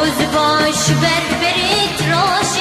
Bozbaş berberi tıraş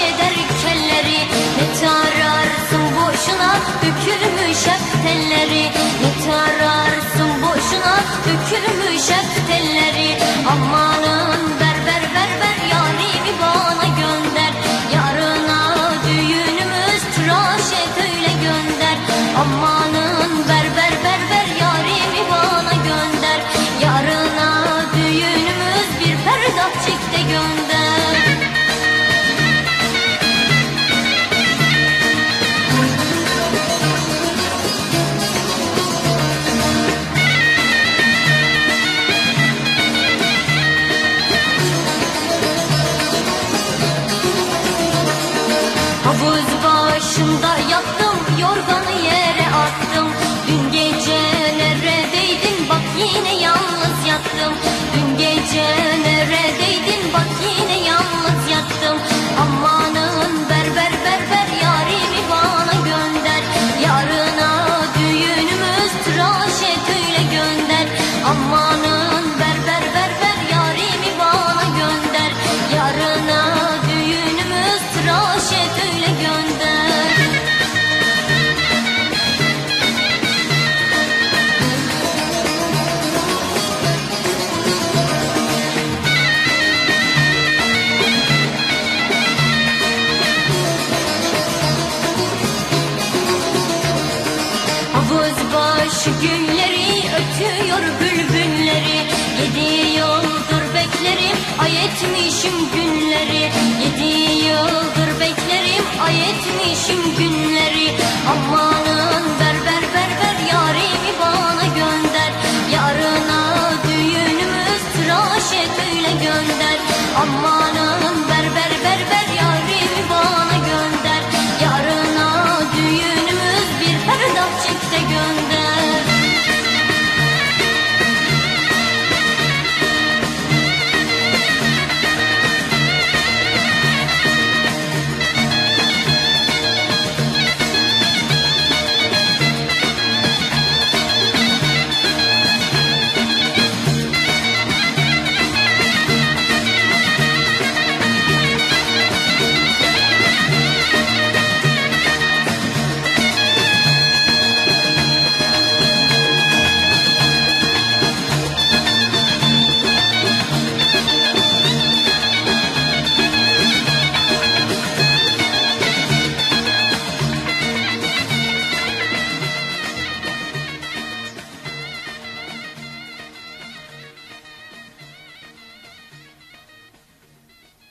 başında yattım, yorganı yere attım. Dün gece neredeydin, bak yine yalnız yattım. Dün gece neredeydin, bak başı gülleri ötüyor bülbülleri. Yedi yıldır beklerim ay etmişim günleri. Yedi yıldır beklerim ay etmişim günleri. Aman